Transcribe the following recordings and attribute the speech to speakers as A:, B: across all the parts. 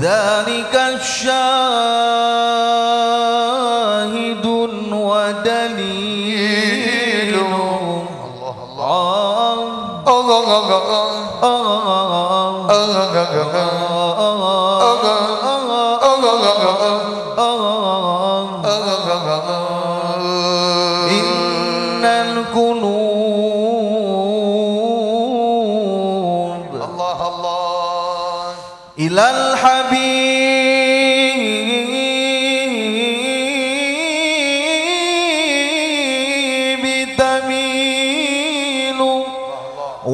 A: بذلك الشاهد ودليل
B: الله الله
A: إن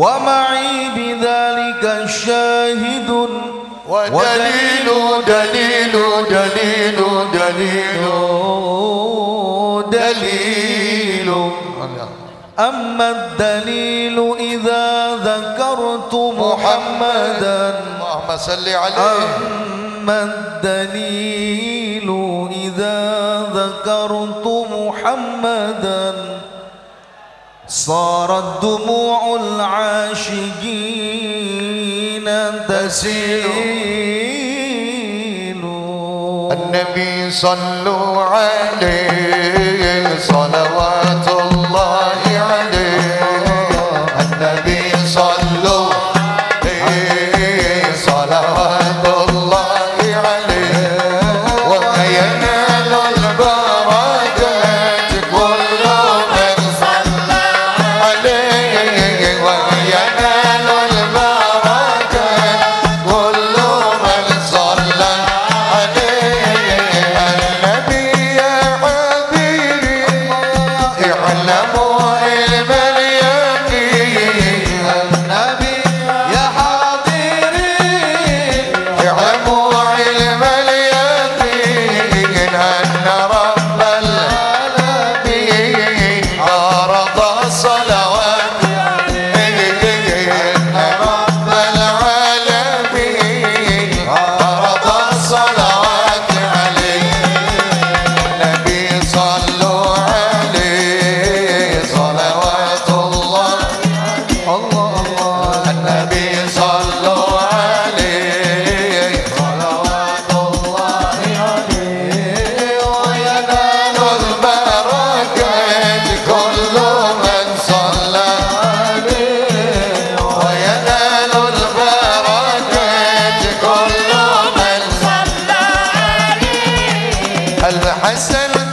A: ومعي بذلك الشاهد
B: ودليل دليل دليل دليل
A: دليل. أما الدليل إذا ذكرت محمدا
B: اللهم صل عليه.
A: أما الدليل إذا ذكرت محمدا صارت دموع العاشقين تسيل.
B: النبي صلوا عليه صلوات الحسن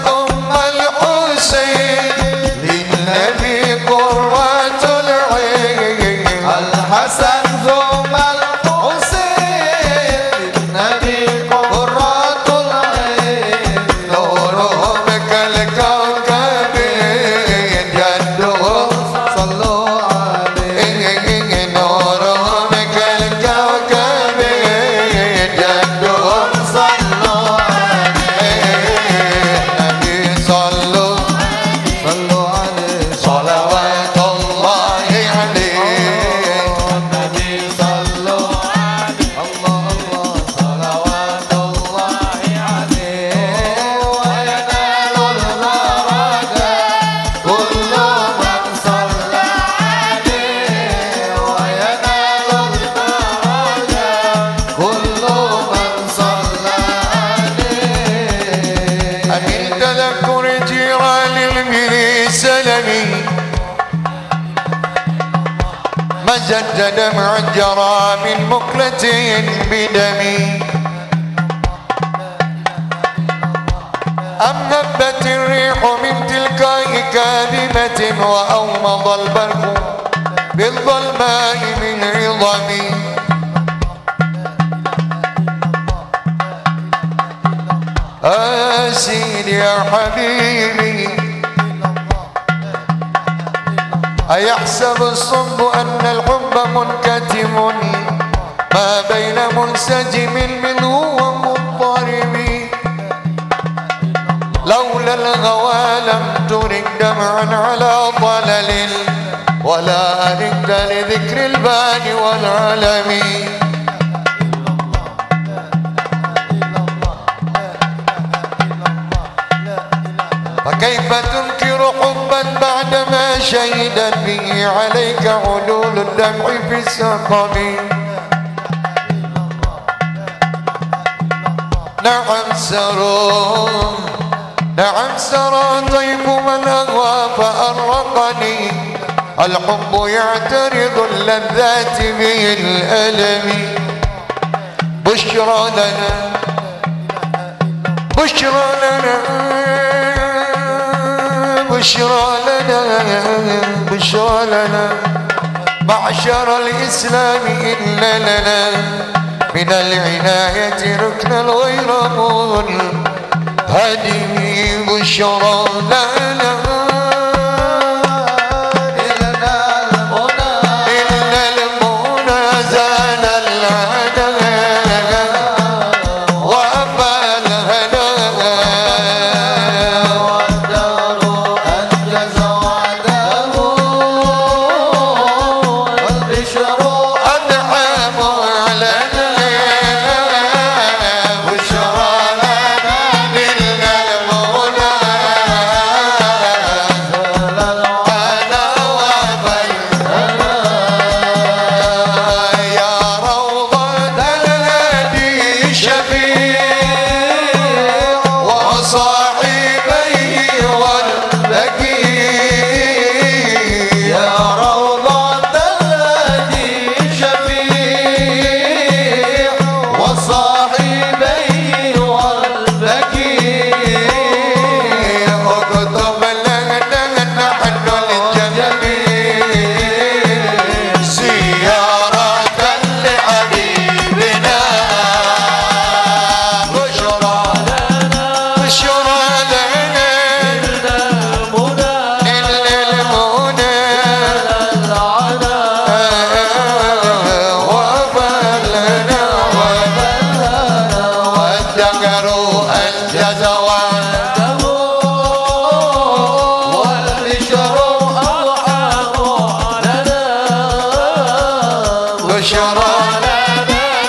B: تذكر جيران المسلم. ما زد دمع جرى من مقلة بدمي أم نبت الريح من تلك كاذبة وأومض البرق بالظلماء من عظمي آسين يا حبيبي. أيحسب الصب أن الحب منكتم؟ ما بين منسجم منه ومضطرب لولا الغوى لم ترك دمعا على ضلل ولا أرد لذكر البال والعلم. فكيف تنكر حبا بعدما شهدت به عليك علول الدمع في السقم؟ نعم سرى نعم سرى طيف من أغوى فأرقني. الحب يعترض اللذات به الألم بشرى لنا بشرى لنا. بشرى لنا بشرى لنا. معشر الإسلام إن لنا. من العناية ركنا غير منهدم بشرى لنا. والدقر أنجز والبشر بشرى لنا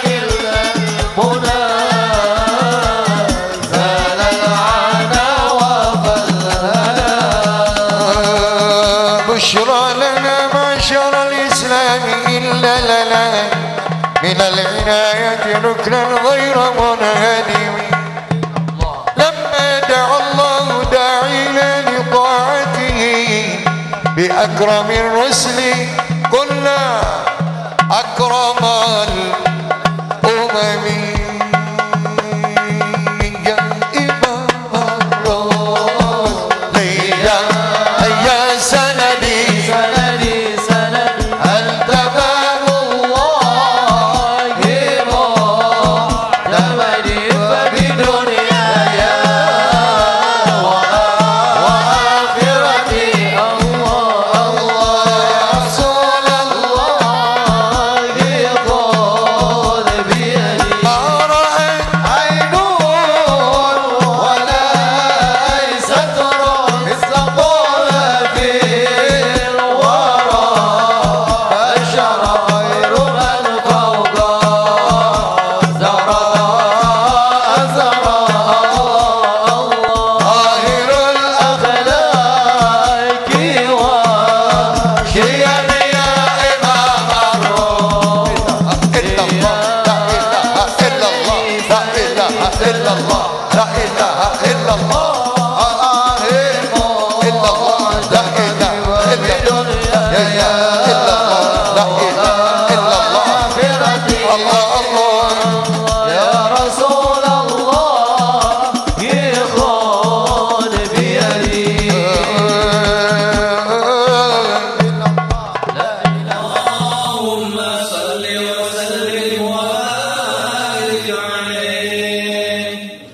B: للمنى زال العنا بشرى لنا معشر الإسلام إلا لنا. من العناية ركنا غير منهدم لما دعا الله داعينا لطاعته بأكرم الرسل قلنا أكرم الأمم Allah,